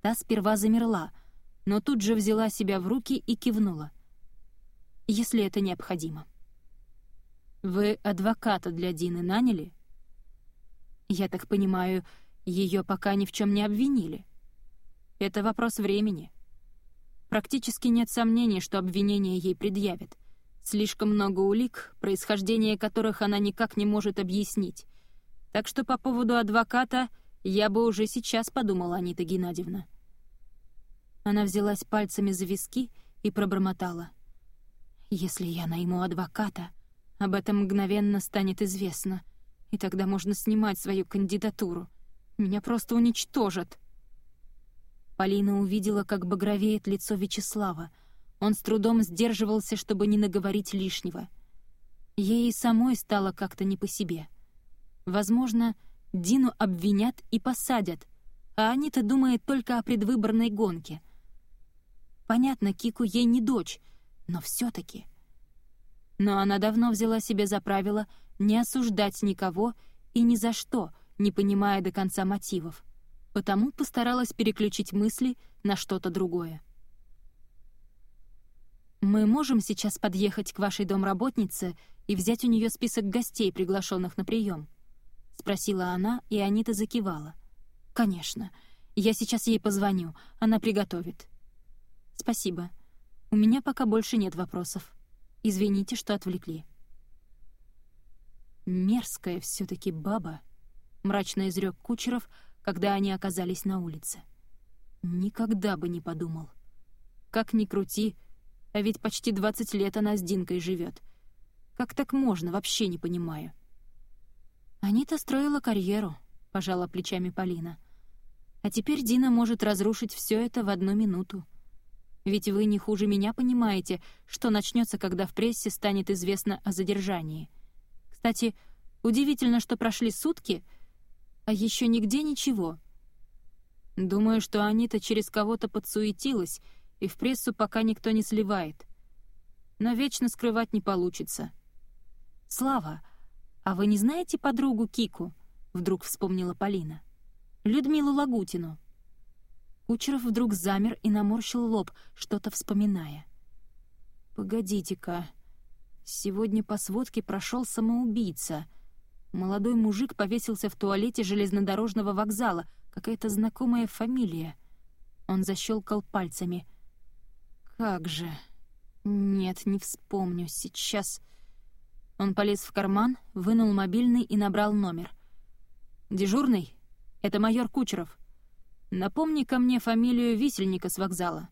Та сперва замерла, но тут же взяла себя в руки и кивнула. «Если это необходимо». «Вы адвоката для Дины наняли?» «Я так понимаю, ее пока ни в чем не обвинили. Это вопрос времени. Практически нет сомнений, что обвинение ей предъявят. Слишком много улик, происхождение которых она никак не может объяснить. Так что по поводу адвоката — я бы уже сейчас подумала, Анита Геннадьевна. Она взялась пальцами за виски и пробормотала. «Если я найму адвоката, об этом мгновенно станет известно, и тогда можно снимать свою кандидатуру. Меня просто уничтожат». Полина увидела, как багровеет лицо Вячеслава. Он с трудом сдерживался, чтобы не наговорить лишнего. Ей и самой стало как-то не по себе. Возможно, Дину обвинят и посадят, а Анита думает только о предвыборной гонке. Понятно, Кику ей не дочь, но все таки Но она давно взяла себе за правило не осуждать никого и ни за что, не понимая до конца мотивов. Потому постаралась переключить мысли на что-то другое. «Мы можем сейчас подъехать к вашей домработнице и взять у нее список гостей, приглашенных на прием?» — спросила она, и Анита закивала. «Конечно. Я сейчас ей позвоню. Она приготовит». «Спасибо. У меня пока больше нет вопросов. Извините, что отвлекли». «Мерзкая все таки баба», — мрачно изрек Кучеров, когда они оказались на улице. «Никогда бы не подумал. Как ни крути, а ведь почти двадцать лет она с Динкой живет. Как так можно, вообще не понимаю». «Анита строила карьеру», — пожала плечами Полина. «А теперь Дина может разрушить все это в одну минуту. Ведь вы не хуже меня понимаете, что начнется, когда в прессе станет известно о задержании. Кстати, удивительно, что прошли сутки, а еще нигде ничего. Думаю, что Анита через кого-то подсуетилась, и в прессу пока никто не сливает. Но вечно скрывать не получится. Слава, а вы не знаете подругу Кику?» — вдруг вспомнила Полина. «Людмилу Лагутину». Кучеров вдруг замер и наморщил лоб, что-то вспоминая. «Погодите-ка. Сегодня по сводке прошел самоубийца. Молодой мужик повесился в туалете железнодорожного вокзала. Какая-то знакомая фамилия». Он защелкал пальцами. «Как же...» «Нет, не вспомню. Сейчас...» Он полез в карман, вынул мобильный и набрал номер — «Дежурный? Это майор Кучеров. напомни ко мне фамилию висельника с вокзала».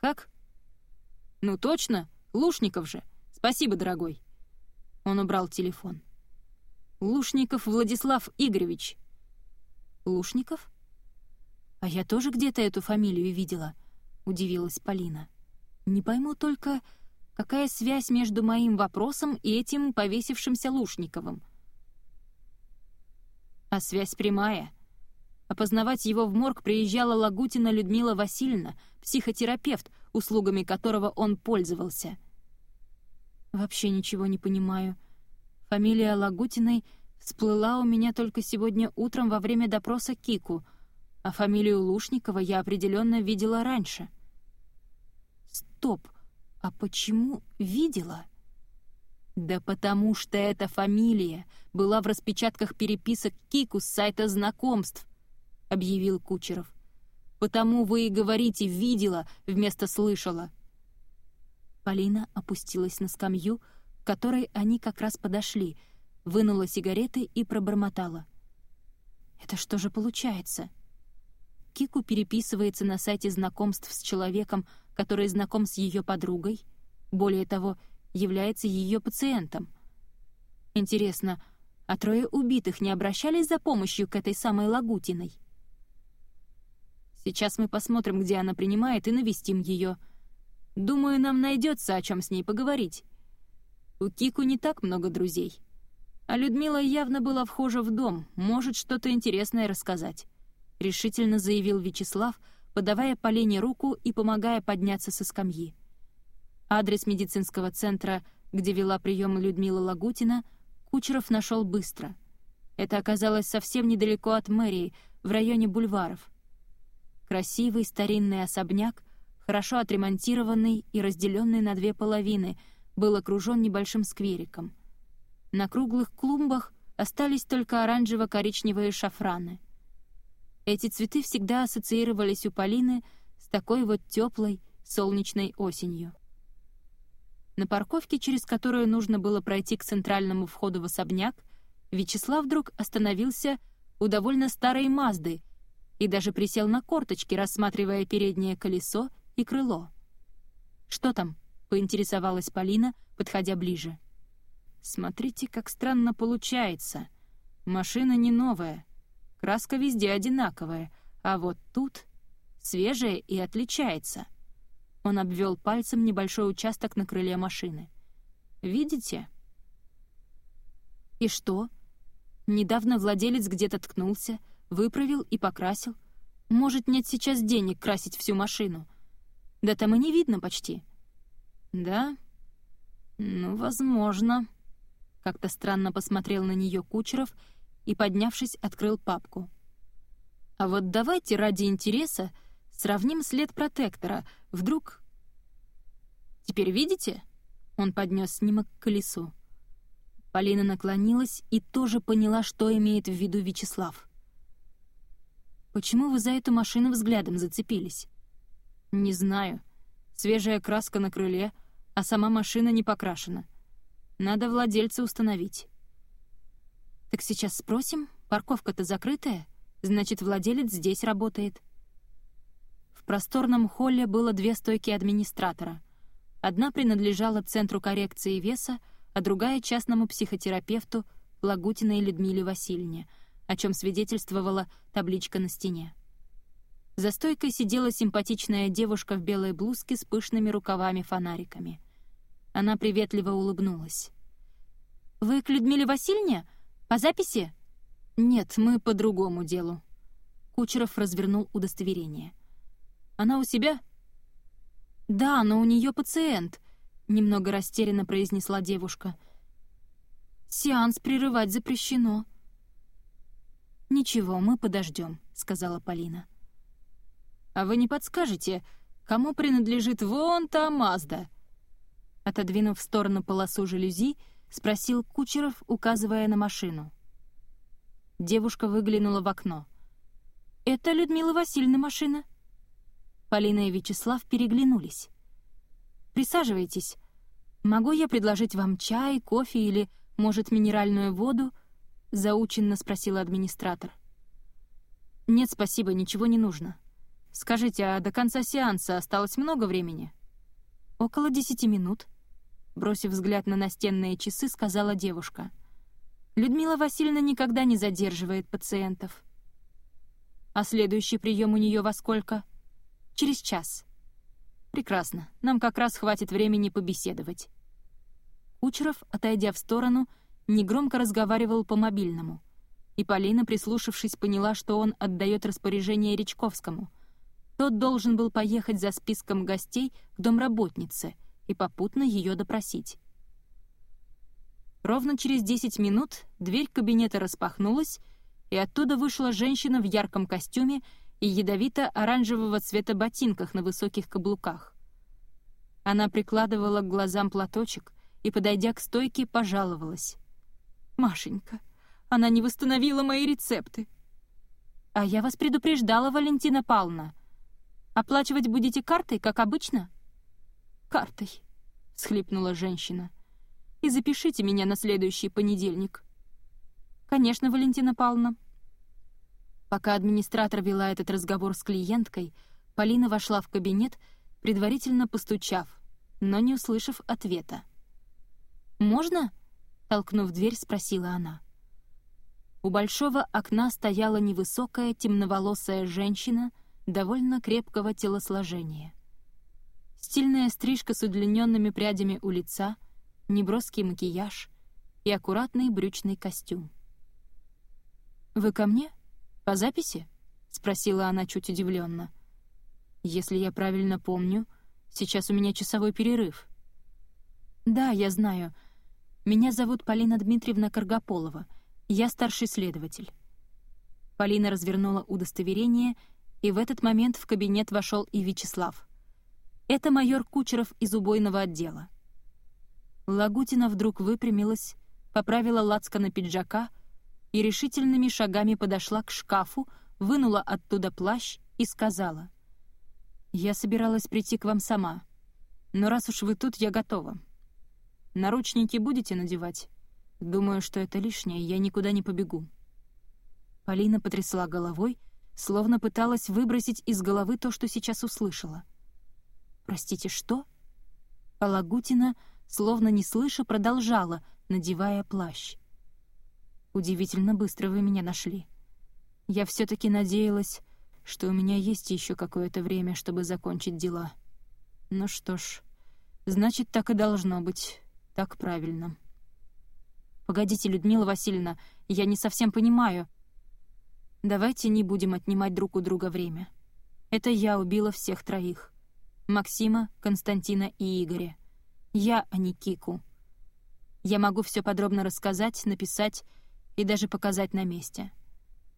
«Как?» «Ну точно, Лушников же. Спасибо, дорогой». Он убрал телефон. «Лушников Владислав Игоревич». «Лушников? А я тоже где-то эту фамилию видела», — удивилась Полина. «Не пойму только, какая связь между моим вопросом и этим повесившимся Лушниковым». А связь прямая. Опознавать его в морг приезжала Лагутина Людмила Васильевна, психотерапевт, услугами которого он пользовался. Вообще ничего не понимаю. Фамилия Лагутиной всплыла у меня только сегодня утром во время допроса Кику, а фамилию Лушникова я определенно видела раньше. Стоп, а почему видела? Да потому что эта фамилия была в распечатках переписок Кику с сайта знакомств, объявил Кучеров. Потому вы и говорите «видела» вместо «слышала». Полина опустилась на скамью, которой они как раз подошли, вынула сигареты и пробормотала. «Это что же получается?» Кику переписывается на сайте знакомств с человеком, который знаком с ее подругой. Более того, является ее пациентом. Интересно, а трое убитых не обращались за помощью к этой самой Лагутиной? Сейчас мы посмотрим, где она принимает, и навестим ее. Думаю, нам найдется о чем с ней поговорить. У Кику не так много друзей. А Людмила явно была вхожа в дом, может что-то интересное рассказать. Решительно заявил Вячеслав, подавая Полине руку и помогая подняться со скамьи. Адрес медицинского центра, где вела прием Людмила Лагутина, Кучеров нашел быстро. Это оказалось совсем недалеко от мэрии, в районе бульваров. Красивый старинный особняк, хорошо отремонтированный и разделенный на две половины, был окружен небольшим сквериком. На круглых клумбах остались только оранжево-коричневые шафраны. Эти цветы всегда ассоциировались у Полины с такой вот теплой солнечной осенью. На парковке, через которую нужно было пройти к центральному входу в особняк, Вячеслав вдруг остановился у довольно старой Мазды и даже присел на корточки, рассматривая переднее колесо и крыло. «Что там?» — поинтересовалась Полина, подходя ближе. «Смотрите, как странно получается. Машина не новая, краска везде одинаковая, а вот тут свежее и отличается. Он обвел пальцем небольшой участок на крыле машины. «Видите?» «И что?» Недавно владелец где-то ткнулся, выправил и покрасил. Может, нет сейчас денег красить всю машину. Да там и не видно почти. Да? Ну, возможно. Как-то странно посмотрел на нее Кучеров и, поднявшись, открыл папку. А вот давайте ради интереса сравним след протектора. Вдруг... Теперь видите? Он поднес снимок к колесу. Полина наклонилась и тоже поняла, что имеет в виду Вячеслав. «Почему вы за эту машину взглядом зацепились?» «Не знаю. Свежая краска на крыле, а сама машина не покрашена. Надо владельца установить». «Так сейчас спросим. Парковка-то закрытая. Значит, владелец здесь работает». В просторном холле было две стойки администратора. Одна принадлежала Центру коррекции веса, а другая — частному психотерапевту Лагутиной Людмиле Васильевне, о чем свидетельствовала табличка на стене. За стойкой сидела симпатичная девушка в белой блузке с пышными рукавами-фонариками. Она приветливо улыбнулась. «Вы к Людмиле Васильевне? По записи?» «Нет, мы по другому делу». Кучеров развернул удостоверение. «Она у себя?» «Да, но у нее пациент», — немного растерянно произнесла девушка. «Сеанс прерывать запрещено». «Ничего, мы подождем», — сказала Полина. «А вы не подскажете, кому принадлежит вон та Мазда?» Отодвинув в сторону полосу жалюзи, спросил Кучеров, указывая на машину. Девушка выглянула в окно. «Это Людмила Васильевна машина?» Полина и Вячеслав переглянулись. Присаживайтесь. Могу я предложить вам чай, кофе или, может, минеральную воду?» — заученно спросил администратор. «Нет, спасибо, ничего не нужно. Скажите, а до конца сеанса осталось много времени?» «Около десяти минут», — бросив взгляд на настенные часы, сказала девушка. «Людмила Васильевна никогда не задерживает пациентов». «А следующий прием у нее во сколько?» «Через час». «Прекрасно. Нам как раз хватит времени побеседовать». Кучеров, отойдя в сторону, негромко разговаривал по мобильному. И Полина, прислушавшись, поняла, что он отдает распоряжение Речковскому. Тот должен был поехать за списком гостей к домработнице и попутно ее допросить. Ровно через 10 минут дверь кабинета распахнулась, и оттуда вышла женщина в ярком костюме и ядовито-оранжевого цвета ботинках на высоких каблуках. Она прикладывала к глазам платочек и, подойдя к стойке, пожаловалась. «Машенька, она не восстановила мои рецепты». «А я вас предупреждала, Валентина Павловна. Оплачивать будете картой, как обычно?» «Картой», — схлипнула женщина. «И запишите меня на следующий понедельник». «Конечно, Валентина Павловна», Пока администратор вела этот разговор с клиенткой, Полина вошла в кабинет, предварительно постучав, но не услышав ответа. «Можно?» — толкнув дверь, спросила она. У большого окна стояла невысокая темноволосая женщина довольно крепкого телосложения. Стильная стрижка с удлиненными прядями у лица, неброский макияж и аккуратный брючный костюм. «Вы ко мне?» «По записи?» — спросила она чуть удивленно. «Если я правильно помню, сейчас у меня часовой перерыв». «Да, я знаю. Меня зовут Полина Дмитриевна Каргополова. Я старший следователь». Полина развернула удостоверение, и в этот момент в кабинет вошел и Вячеслав. Это майор Кучеров из убойного отдела. Лагутина вдруг выпрямилась, поправила лацкана пиджака — и решительными шагами подошла к шкафу, вынула оттуда плащ и сказала. «Я собиралась прийти к вам сама, но раз уж вы тут, я готова. Наручники будете надевать? Думаю, что это лишнее, я никуда не побегу». Полина потрясла головой, словно пыталась выбросить из головы то, что сейчас услышала. «Простите, что?» А Лагутина, словно не слыша, продолжала, надевая плащ. Удивительно быстро вы меня нашли. Я все-таки надеялась, что у меня есть еще какое-то время, чтобы закончить дела. Ну что ж, значит, так и должно быть. Так правильно. Погодите, Людмила Васильевна, я не совсем понимаю. Давайте не будем отнимать друг у друга время. Это я убила всех троих. Максима, Константина и Игоря. Я, а не Кику. Я могу все подробно рассказать, написать и даже показать на месте.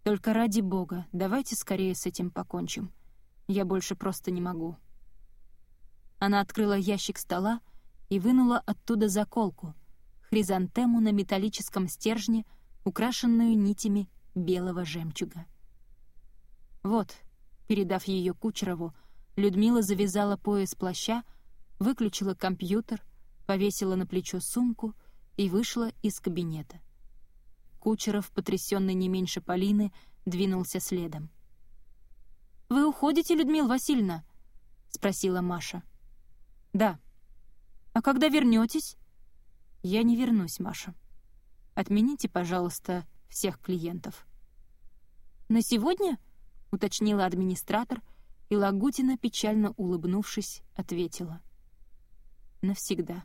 Только ради бога, давайте скорее с этим покончим. Я больше просто не могу. Она открыла ящик стола и вынула оттуда заколку, хризантему на металлическом стержне, украшенную нитями белого жемчуга. Вот, передав ее Кучерову, Людмила завязала пояс плаща, выключила компьютер, повесила на плечо сумку и вышла из кабинета. Кучеров, потрясенный не меньше Полины, двинулся следом. «Вы уходите, Людмила Васильевна?» — спросила Маша. «Да». «А когда вернетесь?» «Я не вернусь, Маша. Отмените, пожалуйста, всех клиентов». «На сегодня?» — уточнила администратор, и Лагутина, печально улыбнувшись, ответила. «Навсегда».